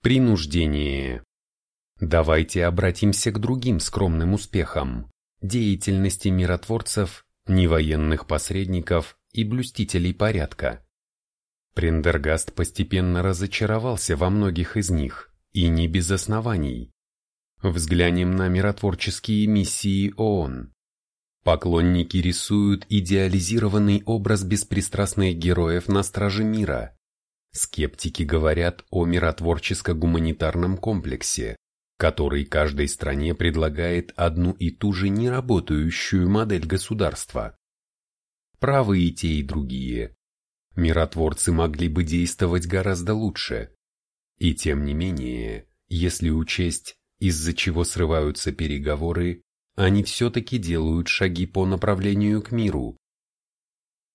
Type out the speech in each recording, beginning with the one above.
Принуждение. Давайте обратимся к другим скромным успехам – деятельности миротворцев, невоенных посредников и блюстителей порядка. Прендергаст постепенно разочаровался во многих из них, и не без оснований. Взглянем на миротворческие миссии ООН. Поклонники рисуют идеализированный образ беспристрастных героев на страже мира. Скептики говорят о миротворческо-гуманитарном комплексе, который каждой стране предлагает одну и ту же неработающую модель государства. Правы и те, и другие. Миротворцы могли бы действовать гораздо лучше. И тем не менее, если учесть, из-за чего срываются переговоры, они все-таки делают шаги по направлению к миру.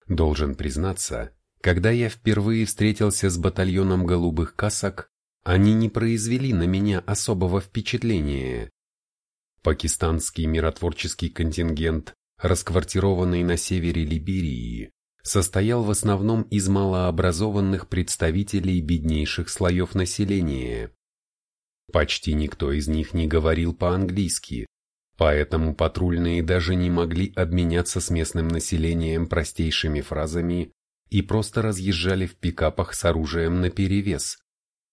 Должен признаться, когда я впервые встретился с батальоном голубых касок, они не произвели на меня особого впечатления. Пакистанский миротворческий контингент, расквартированный на севере Либерии, состоял в основном из малообразованных представителей беднейших слоев населения. Почти никто из них не говорил по-английски, поэтому патрульные даже не могли обменяться с местным населением простейшими фразами и просто разъезжали в пикапах с оружием наперевес,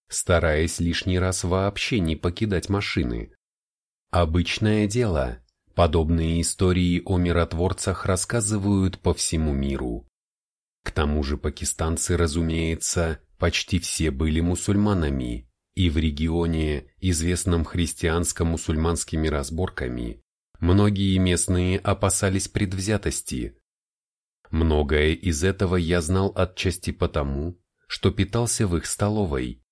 стараясь лишний раз вообще не покидать машины. Обычное дело, подобные истории о миротворцах рассказывают по всему миру. К тому же пакистанцы, разумеется, почти все были мусульманами, и в регионе, известном христианско-мусульманскими разборками, многие местные опасались предвзятости. Многое из этого я знал отчасти потому, что питался в их столовой.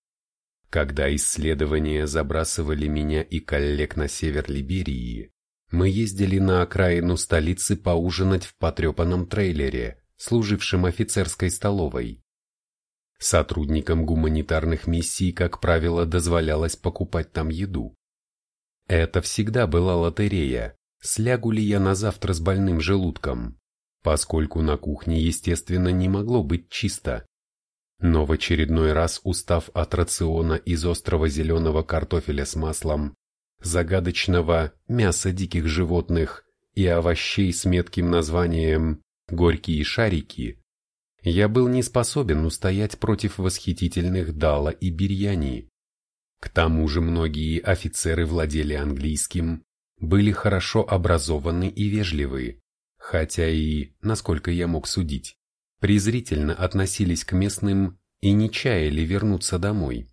Когда исследования забрасывали меня и коллег на север Либерии, мы ездили на окраину столицы поужинать в потрепанном трейлере, служившем офицерской столовой. Сотрудникам гуманитарных миссий, как правило, дозволялось покупать там еду. Это всегда была лотерея, слягу ли я на завтра с больным желудком, поскольку на кухне, естественно, не могло быть чисто. Но в очередной раз, устав от рациона из острого зеленого картофеля с маслом, загадочного мяса диких животных и овощей с метким названием «горькие шарики», я был не способен устоять против восхитительных Дала и Бирьяни. К тому же многие офицеры владели английским, были хорошо образованы и вежливы, хотя и, насколько я мог судить, презрительно относились к местным и не чаяли вернуться домой.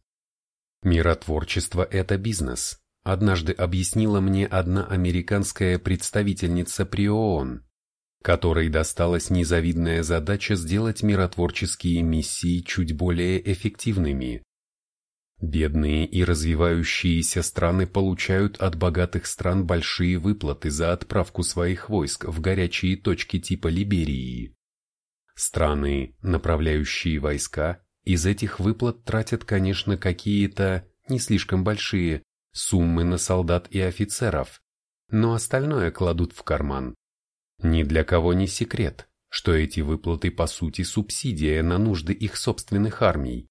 Миротворчество – это бизнес, однажды объяснила мне одна американская представительница при ООН, которой досталась незавидная задача сделать миротворческие миссии чуть более эффективными. Бедные и развивающиеся страны получают от богатых стран большие выплаты за отправку своих войск в горячие точки типа Либерии. Страны, направляющие войска, из этих выплат тратят, конечно, какие-то, не слишком большие, суммы на солдат и офицеров, но остальное кладут в карман. Ни для кого не секрет, что эти выплаты по сути субсидия на нужды их собственных армий.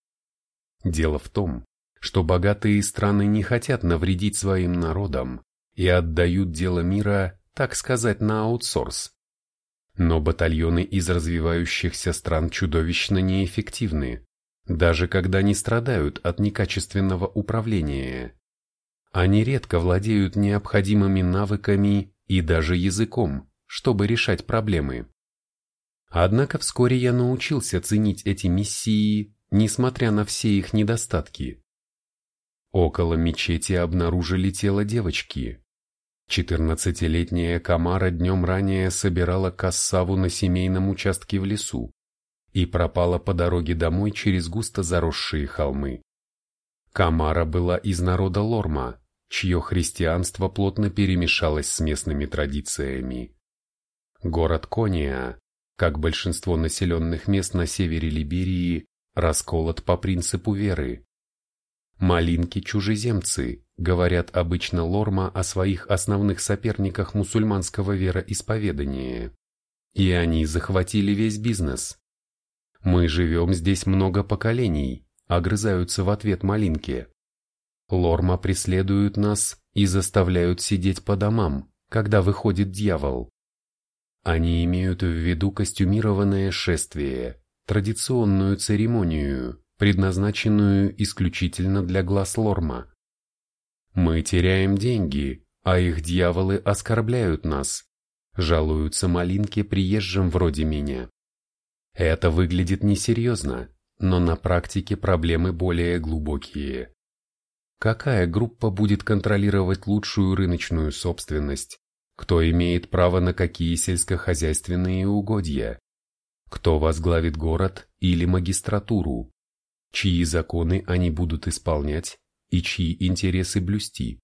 Дело в том, что богатые страны не хотят навредить своим народам и отдают дело мира, так сказать, на аутсорс. Но батальоны из развивающихся стран чудовищно неэффективны, даже когда не страдают от некачественного управления. Они редко владеют необходимыми навыками и даже языком, чтобы решать проблемы. Однако вскоре я научился ценить эти миссии, несмотря на все их недостатки. Около мечети обнаружили тело девочки. Четырнадцатилетняя Камара днем ранее собирала кассаву на семейном участке в лесу и пропала по дороге домой через густо заросшие холмы. Камара была из народа Лорма, чье христианство плотно перемешалось с местными традициями. Город Кония, как большинство населенных мест на севере Либерии, расколот по принципу веры. Малинки-чужеземцы, говорят обычно Лорма о своих основных соперниках мусульманского вероисповедания. И они захватили весь бизнес. Мы живем здесь много поколений, огрызаются в ответ Малинки. Лорма преследуют нас и заставляют сидеть по домам, когда выходит дьявол. Они имеют в виду костюмированное шествие, традиционную церемонию, предназначенную исключительно для глаз Лорма. Мы теряем деньги, а их дьяволы оскорбляют нас, жалуются малинки приезжим вроде меня. Это выглядит несерьезно, но на практике проблемы более глубокие. Какая группа будет контролировать лучшую рыночную собственность? Кто имеет право на какие сельскохозяйственные угодья? Кто возглавит город или магистратуру? Чьи законы они будут исполнять и чьи интересы блюсти?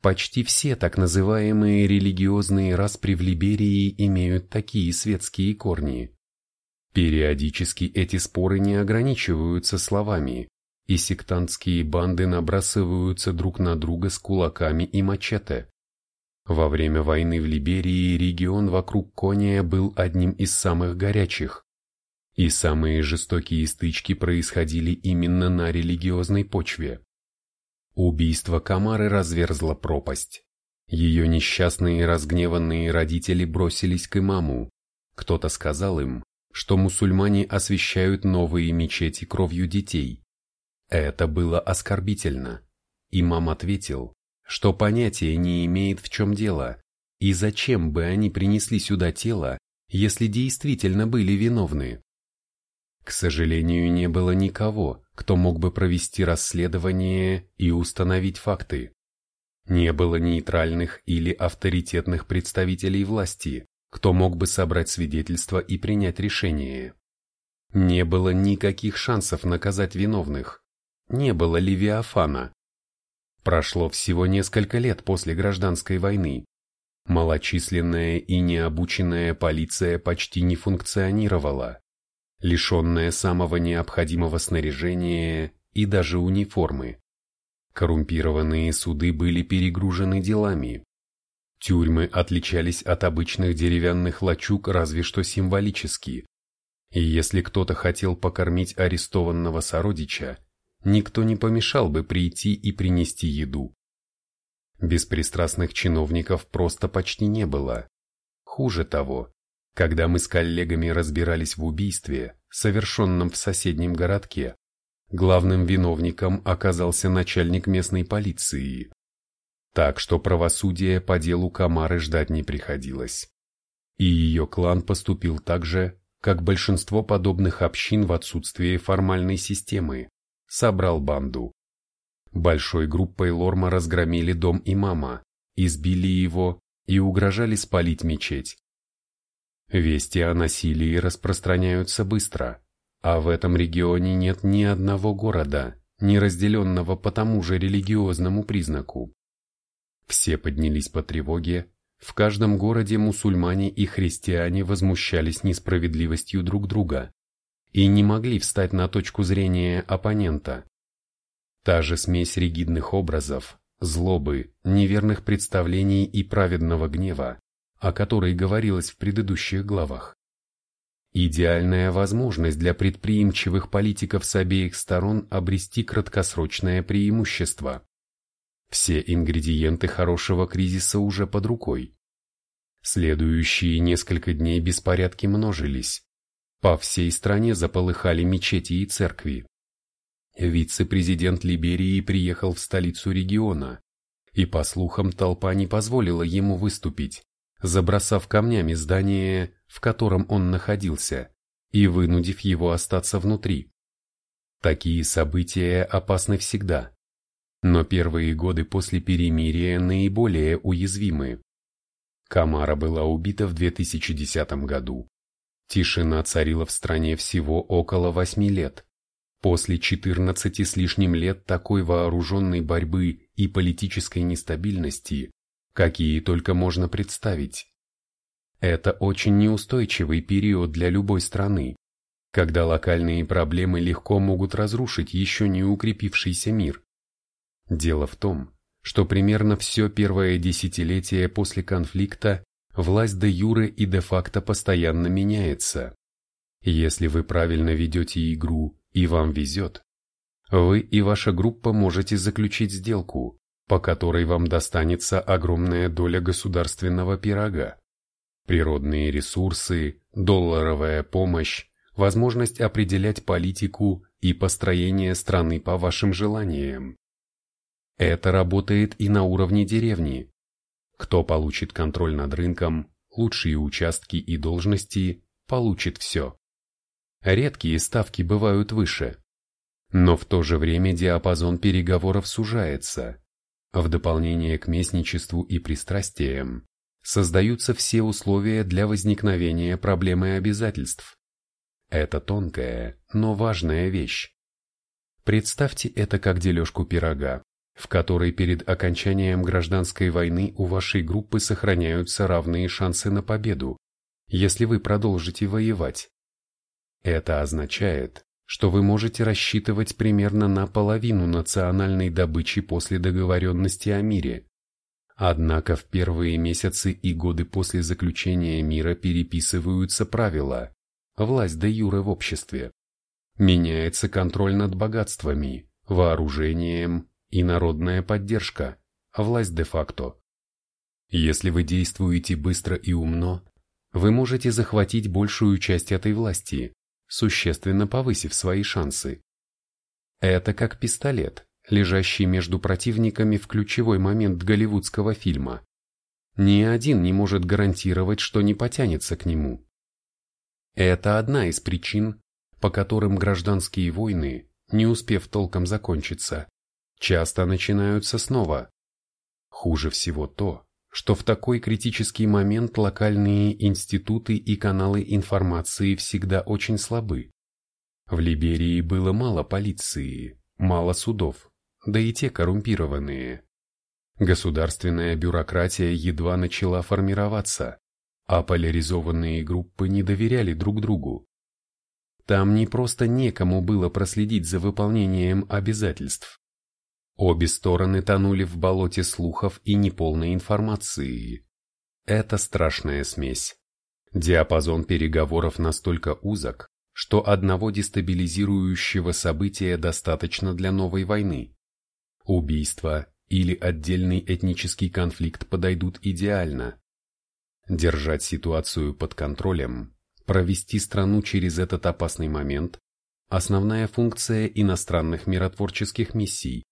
Почти все так называемые религиозные распри в Либерии имеют такие светские корни. Периодически эти споры не ограничиваются словами, и сектантские банды набрасываются друг на друга с кулаками и мачете. Во время войны в Либерии регион вокруг Кония был одним из самых горячих, и самые жестокие стычки происходили именно на религиозной почве. Убийство Камары разверзло пропасть. Ее несчастные разгневанные родители бросились к имаму. Кто-то сказал им, что мусульмане освящают новые мечети кровью детей. Это было оскорбительно. Имам ответил, что понятия не имеет в чем дело, и зачем бы они принесли сюда тело, если действительно были виновны. К сожалению, не было никого, кто мог бы провести расследование и установить факты. Не было нейтральных или авторитетных представителей власти, кто мог бы собрать свидетельства и принять решение. Не было никаких шансов наказать виновных. Не было Левиафана. Прошло всего несколько лет после гражданской войны. Малочисленная и необученная полиция почти не функционировала, лишенная самого необходимого снаряжения и даже униформы. Коррумпированные суды были перегружены делами, Тюрьмы отличались от обычных деревянных лачуг разве что символически. И если кто-то хотел покормить арестованного сородича, никто не помешал бы прийти и принести еду. Беспристрастных чиновников просто почти не было. Хуже того, когда мы с коллегами разбирались в убийстве, совершенном в соседнем городке, главным виновником оказался начальник местной полиции, так что правосудие по делу Камары ждать не приходилось. И ее клан поступил так же, как большинство подобных общин в отсутствие формальной системы, собрал банду. Большой группой Лорма разгромили дом имама, избили его и угрожали спалить мечеть. Вести о насилии распространяются быстро, а в этом регионе нет ни одного города, не разделенного по тому же религиозному признаку. Все поднялись по тревоге, в каждом городе мусульмане и христиане возмущались несправедливостью друг друга и не могли встать на точку зрения оппонента. Та же смесь ригидных образов, злобы, неверных представлений и праведного гнева, о которой говорилось в предыдущих главах. Идеальная возможность для предприимчивых политиков с обеих сторон обрести краткосрочное преимущество. Все ингредиенты хорошего кризиса уже под рукой. Следующие несколько дней беспорядки множились. По всей стране заполыхали мечети и церкви. Вице-президент Либерии приехал в столицу региона, и, по слухам, толпа не позволила ему выступить, забросав камнями здание, в котором он находился, и вынудив его остаться внутри. Такие события опасны всегда. Но первые годы после перемирия наиболее уязвимы. Камара была убита в 2010 году. Тишина царила в стране всего около восьми лет. После 14 с лишним лет такой вооруженной борьбы и политической нестабильности, какие только можно представить. Это очень неустойчивый период для любой страны, когда локальные проблемы легко могут разрушить еще не укрепившийся мир. Дело в том, что примерно все первое десятилетие после конфликта власть де юре и де факто постоянно меняется. Если вы правильно ведете игру и вам везет, вы и ваша группа можете заключить сделку, по которой вам достанется огромная доля государственного пирога. Природные ресурсы, долларовая помощь, возможность определять политику и построение страны по вашим желаниям. Это работает и на уровне деревни. Кто получит контроль над рынком, лучшие участки и должности, получит все. Редкие ставки бывают выше. Но в то же время диапазон переговоров сужается. В дополнение к местничеству и пристрастиям создаются все условия для возникновения проблемы обязательств. Это тонкая, но важная вещь. Представьте это как дележку пирога, в которой перед окончанием гражданской войны у вашей группы сохраняются равные шансы на победу, если вы продолжите воевать. Это означает, что вы можете рассчитывать примерно на половину национальной добычи после договоренности о мире. Однако в первые месяцы и годы после заключения мира переписываются правила, власть де юре в обществе. Меняется контроль над богатствами, вооружением и народная поддержка, власть де-факто. Если вы действуете быстро и умно, вы можете захватить большую часть этой власти, существенно повысив свои шансы. Это как пистолет, лежащий между противниками в ключевой момент голливудского фильма. Ни один не может гарантировать, что не потянется к нему. Это одна из причин, по которым гражданские войны, не успев толком закончиться, часто начинаются снова. Хуже всего то, что в такой критический момент локальные институты и каналы информации всегда очень слабы. В Либерии было мало полиции, мало судов, да и те коррумпированные. Государственная бюрократия едва начала формироваться, а поляризованные группы не доверяли друг другу. Там не просто некому было проследить за выполнением обязательств, Обе стороны тонули в болоте слухов и неполной информации. Это страшная смесь. Диапазон переговоров настолько узок, что одного дестабилизирующего события достаточно для новой войны. Убийство или отдельный этнический конфликт подойдут идеально. Держать ситуацию под контролем, провести страну через этот опасный момент – основная функция иностранных миротворческих миссий.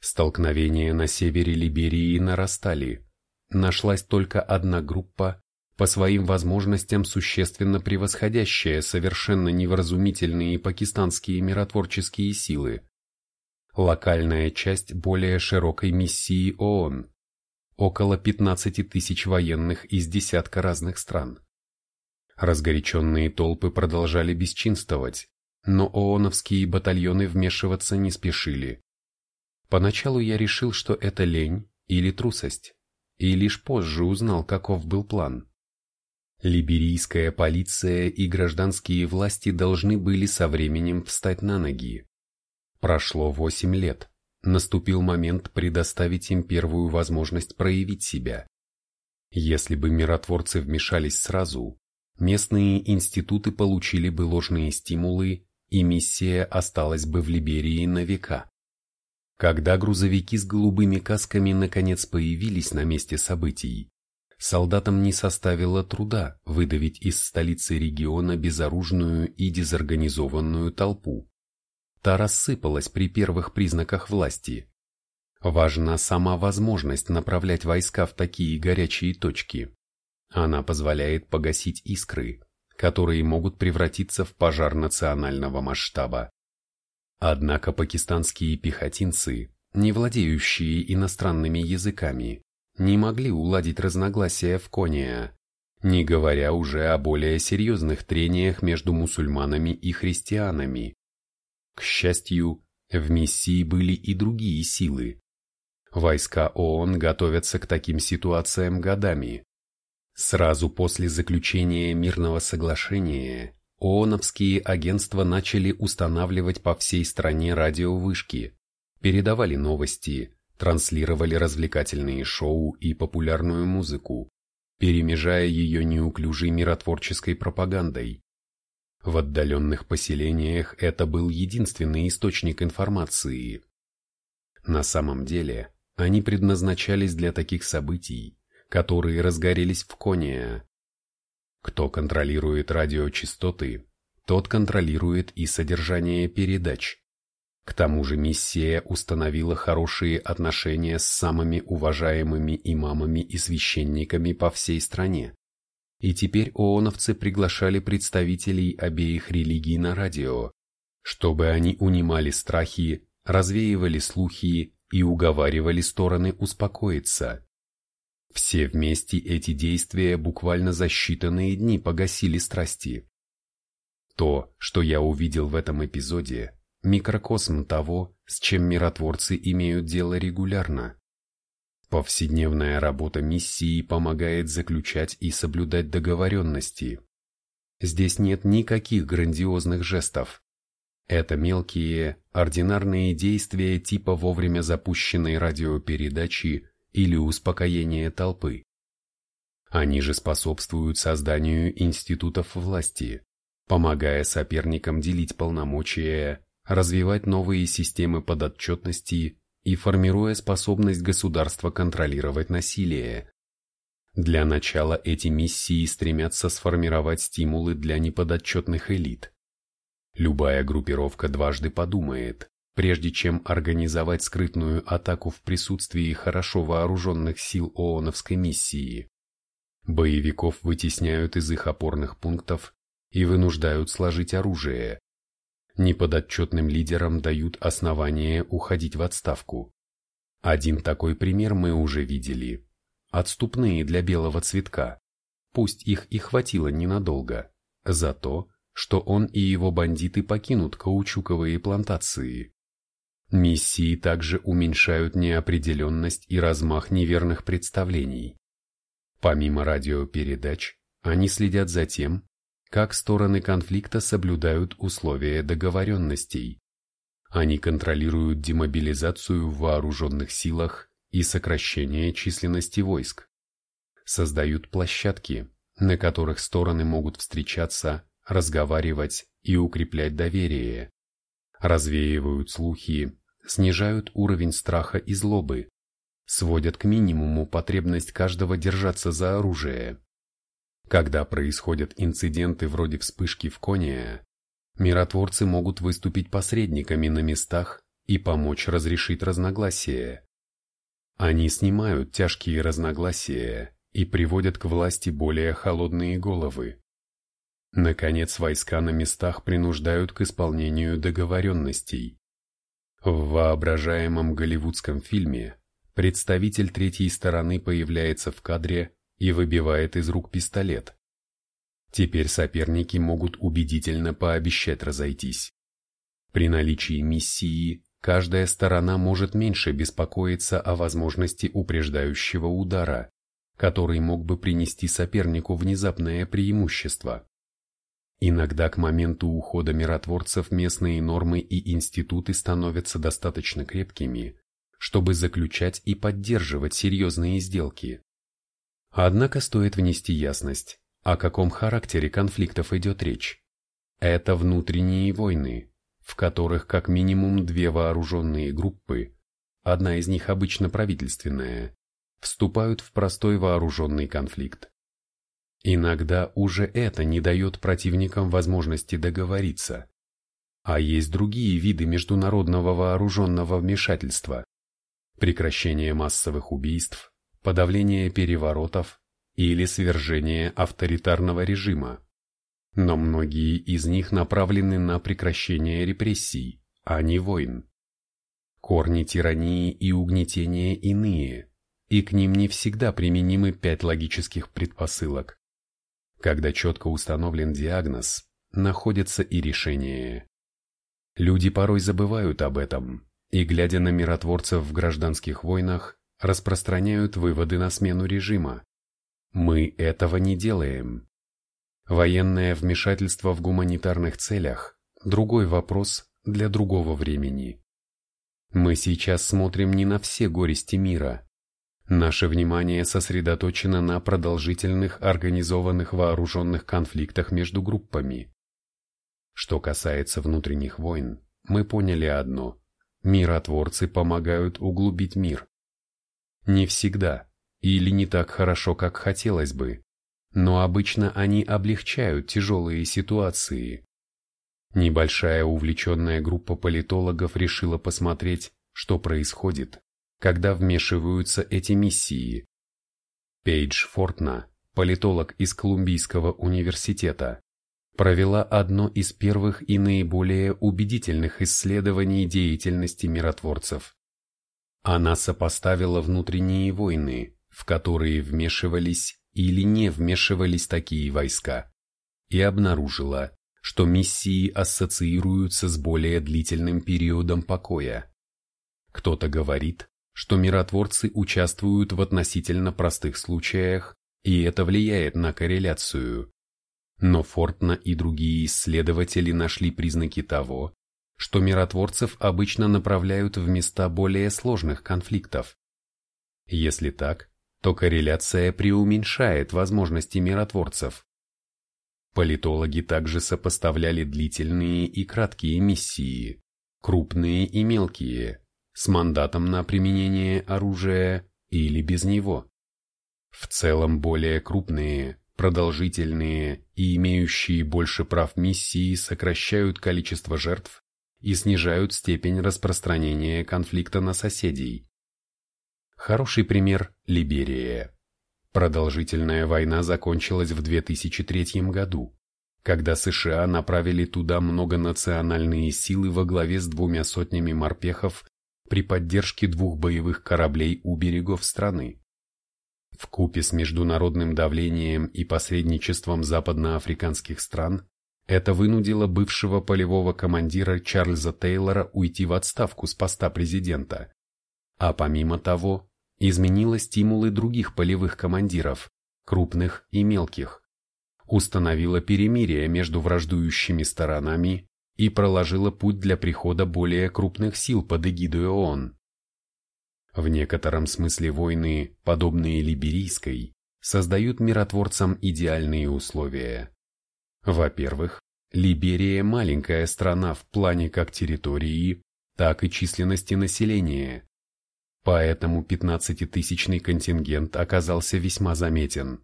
Столкновения на севере Либерии нарастали. Нашлась только одна группа, по своим возможностям существенно превосходящая совершенно невразумительные пакистанские миротворческие силы. Локальная часть более широкой миссии ООН. Около 15 тысяч военных из десятка разных стран. Разгоряченные толпы продолжали бесчинствовать, но ООНовские батальоны вмешиваться не спешили. Поначалу я решил, что это лень или трусость, и лишь позже узнал, каков был план. Либерийская полиция и гражданские власти должны были со временем встать на ноги. Прошло восемь лет. Наступил момент предоставить им первую возможность проявить себя. Если бы миротворцы вмешались сразу, местные институты получили бы ложные стимулы, и миссия осталась бы в Либерии на века. Когда грузовики с голубыми касками наконец появились на месте событий, солдатам не составило труда выдавить из столицы региона безоружную и дезорганизованную толпу. Та рассыпалась при первых признаках власти. Важна сама возможность направлять войска в такие горячие точки. Она позволяет погасить искры, которые могут превратиться в пожар национального масштаба. Однако пакистанские пехотинцы, не владеющие иностранными языками, не могли уладить разногласия в Кония, не говоря уже о более серьезных трениях между мусульманами и христианами. К счастью, в миссии были и другие силы. Войска ООН готовятся к таким ситуациям годами. Сразу после заключения мирного соглашения ООНовские агентства начали устанавливать по всей стране радиовышки, передавали новости, транслировали развлекательные шоу и популярную музыку, перемежая ее неуклюжей миротворческой пропагандой. В отдаленных поселениях это был единственный источник информации. На самом деле, они предназначались для таких событий, которые разгорелись в Кония. Кто контролирует радиочастоты, тот контролирует и содержание передач. К тому же миссия установила хорошие отношения с самыми уважаемыми имамами и священниками по всей стране. И теперь ооновцы приглашали представителей обеих религий на радио, чтобы они унимали страхи, развеивали слухи и уговаривали стороны успокоиться. Все вместе эти действия буквально за считанные дни погасили страсти. То, что я увидел в этом эпизоде, микрокосм того, с чем миротворцы имеют дело регулярно. Повседневная работа миссии помогает заключать и соблюдать договоренности. Здесь нет никаких грандиозных жестов. Это мелкие, ординарные действия типа вовремя запущенной радиопередачи или успокоения толпы. Они же способствуют созданию институтов власти, помогая соперникам делить полномочия, развивать новые системы подотчетности и формируя способность государства контролировать насилие. Для начала эти миссии стремятся сформировать стимулы для неподотчетных элит. Любая группировка дважды подумает, прежде чем организовать скрытную атаку в присутствии хорошо вооруженных сил ООНовской миссии. Боевиков вытесняют из их опорных пунктов и вынуждают сложить оружие, неподотчетным лидерам дают основание уходить в отставку. Один такой пример мы уже видели. Отступные для белого цветка. Пусть их и хватило ненадолго. За то, что он и его бандиты покинут каучуковые плантации. Миссии также уменьшают неопределенность и размах неверных представлений. Помимо радиопередач, они следят за тем, как стороны конфликта соблюдают условия договоренностей. Они контролируют демобилизацию в вооруженных силах и сокращение численности войск. Создают площадки, на которых стороны могут встречаться, разговаривать и укреплять доверие. Развеивают слухи, снижают уровень страха и злобы, сводят к минимуму потребность каждого держаться за оружие. Когда происходят инциденты вроде вспышки в Кония, миротворцы могут выступить посредниками на местах и помочь разрешить разногласия. Они снимают тяжкие разногласия и приводят к власти более холодные головы. Наконец, войска на местах принуждают к исполнению договоренностей. В воображаемом голливудском фильме представитель третьей стороны появляется в кадре и выбивает из рук пистолет. Теперь соперники могут убедительно пообещать разойтись. При наличии миссии каждая сторона может меньше беспокоиться о возможности упреждающего удара, который мог бы принести сопернику внезапное преимущество. Иногда к моменту ухода миротворцев местные нормы и институты становятся достаточно крепкими, чтобы заключать и поддерживать серьезные сделки. Однако стоит внести ясность, о каком характере конфликтов идет речь. Это внутренние войны, в которых как минимум две вооруженные группы, одна из них обычно правительственная, вступают в простой вооруженный конфликт. Иногда уже это не дает противникам возможности договориться. А есть другие виды международного вооруженного вмешательства. Прекращение массовых убийств, подавление переворотов или свержение авторитарного режима. Но многие из них направлены на прекращение репрессий, а не войн. Корни тирании и угнетения иные, и к ним не всегда применимы пять логических предпосылок. Когда четко установлен диагноз, находится и решение. Люди порой забывают об этом, и, глядя на миротворцев в гражданских войнах, распространяют выводы на смену режима. Мы этого не делаем. Военное вмешательство в гуманитарных целях – другой вопрос для другого времени. Мы сейчас смотрим не на все горести мира. Наше внимание сосредоточено на продолжительных организованных вооруженных конфликтах между группами. Что касается внутренних войн, мы поняли одно – миротворцы помогают углубить мир. Не всегда, или не так хорошо, как хотелось бы, но обычно они облегчают тяжелые ситуации. Небольшая увлеченная группа политологов решила посмотреть, что происходит, когда вмешиваются эти миссии. Пейдж Фортна, политолог из Колумбийского университета, провела одно из первых и наиболее убедительных исследований деятельности миротворцев. Она сопоставила внутренние войны, в которые вмешивались или не вмешивались такие войска, и обнаружила, что миссии ассоциируются с более длительным периодом покоя. Кто-то говорит, что миротворцы участвуют в относительно простых случаях, и это влияет на корреляцию. Но Фортна и другие исследователи нашли признаки того, что миротворцев обычно направляют в места более сложных конфликтов. Если так, то корреляция преуменьшает возможности миротворцев. Политологи также сопоставляли длительные и краткие миссии, крупные и мелкие, с мандатом на применение оружия или без него. В целом более крупные, продолжительные и имеющие больше прав миссии сокращают количество жертв и снижают степень распространения конфликта на соседей. Хороший пример – Либерия. Продолжительная война закончилась в 2003 году, когда США направили туда многонациональные силы во главе с двумя сотнями морпехов при поддержке двух боевых кораблей у берегов страны. В купе с международным давлением и посредничеством западноафриканских стран это вынудило бывшего полевого командира Чарльза Тейлора уйти в отставку с поста президента. А помимо того, изменило стимулы других полевых командиров, крупных и мелких, установило перемирие между враждующими сторонами и проложило путь для прихода более крупных сил под эгидой ООН. В некотором смысле войны, подобные либерийской, создают миротворцам идеальные условия. Во-первых, Либерия – маленькая страна в плане как территории, так и численности населения. Поэтому 15-тысячный контингент оказался весьма заметен.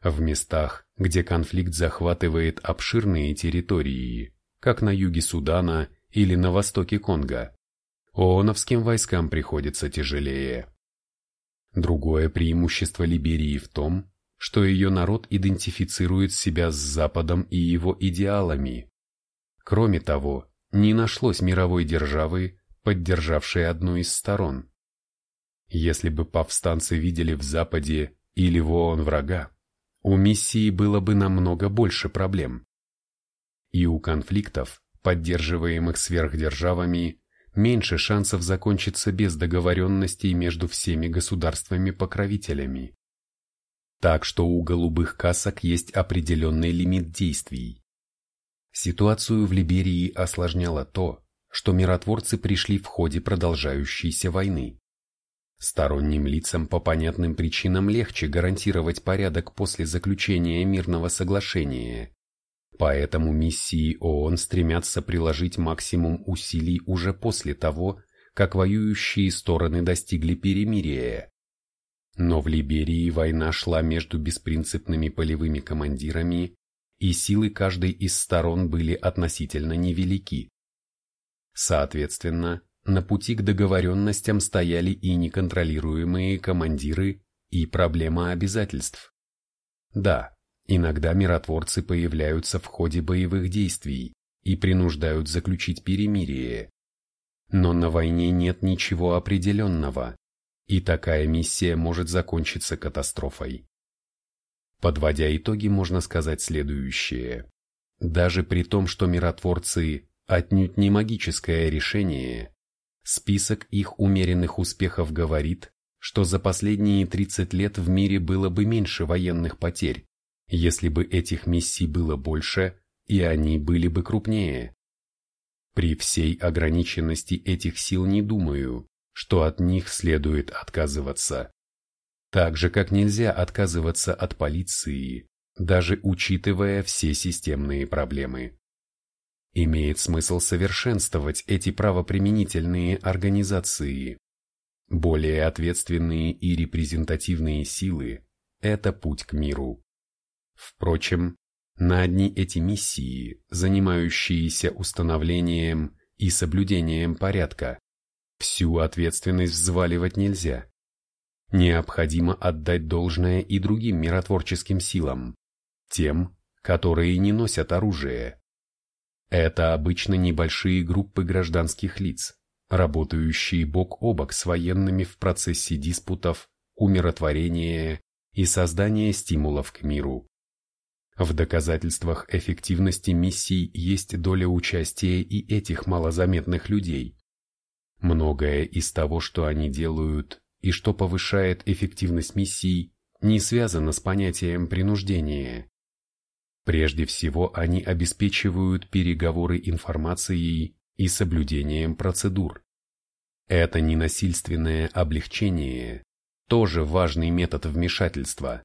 В местах, где конфликт захватывает обширные территории, как на юге Судана или на востоке Конго, ООНовским войскам приходится тяжелее. Другое преимущество Либерии в том, что ее народ идентифицирует себя с Западом и его идеалами. Кроме того, не нашлось мировой державы, поддержавшей одну из сторон. Если бы повстанцы видели в Западе или в ООН врага, у миссии было бы намного больше проблем. И у конфликтов, поддерживаемых сверхдержавами, меньше шансов закончиться без договоренностей между всеми государствами-покровителями. Так что у голубых касок есть определенный лимит действий. Ситуацию в Либерии осложняло то, что миротворцы пришли в ходе продолжающейся войны. Сторонним лицам по понятным причинам легче гарантировать порядок после заключения мирного соглашения, Поэтому миссии ООН стремятся приложить максимум усилий уже после того, как воюющие стороны достигли перемирия. Но в Либерии война шла между беспринципными полевыми командирами, и силы каждой из сторон были относительно невелики. Соответственно, на пути к договоренностям стояли и неконтролируемые командиры, и проблема обязательств. Да, Иногда миротворцы появляются в ходе боевых действий и принуждают заключить перемирие. Но на войне нет ничего определенного, и такая миссия может закончиться катастрофой. Подводя итоги, можно сказать следующее. Даже при том, что миротворцы отнюдь не магическое решение, список их умеренных успехов говорит, что за последние 30 лет в мире было бы меньше военных потерь, если бы этих миссий было больше, и они были бы крупнее. При всей ограниченности этих сил не думаю, что от них следует отказываться. Так же, как нельзя отказываться от полиции, даже учитывая все системные проблемы. имеет смысл совершенствовать эти правоприменительные организации. Более ответственные и репрезентативные силы – это путь к миру. Впрочем, на одни эти миссии, занимающиеся установлением и соблюдением порядка, всю ответственность взваливать нельзя. Необходимо отдать должное и другим миротворческим силам, тем, которые не носят оружие. Это обычно небольшие группы гражданских лиц, работающие бок о бок с военными в процессе диспутов, умиротворения и создания стимулов к миру. В доказательствах эффективности миссий есть доля участия и этих малозаметных людей. Многое из того, что они делают и что повышает эффективность миссий, не связано с понятием принуждения. Прежде всего, они обеспечивают переговоры информацией и соблюдением процедур. Это ненасильственное облегчение, тоже важный метод вмешательства.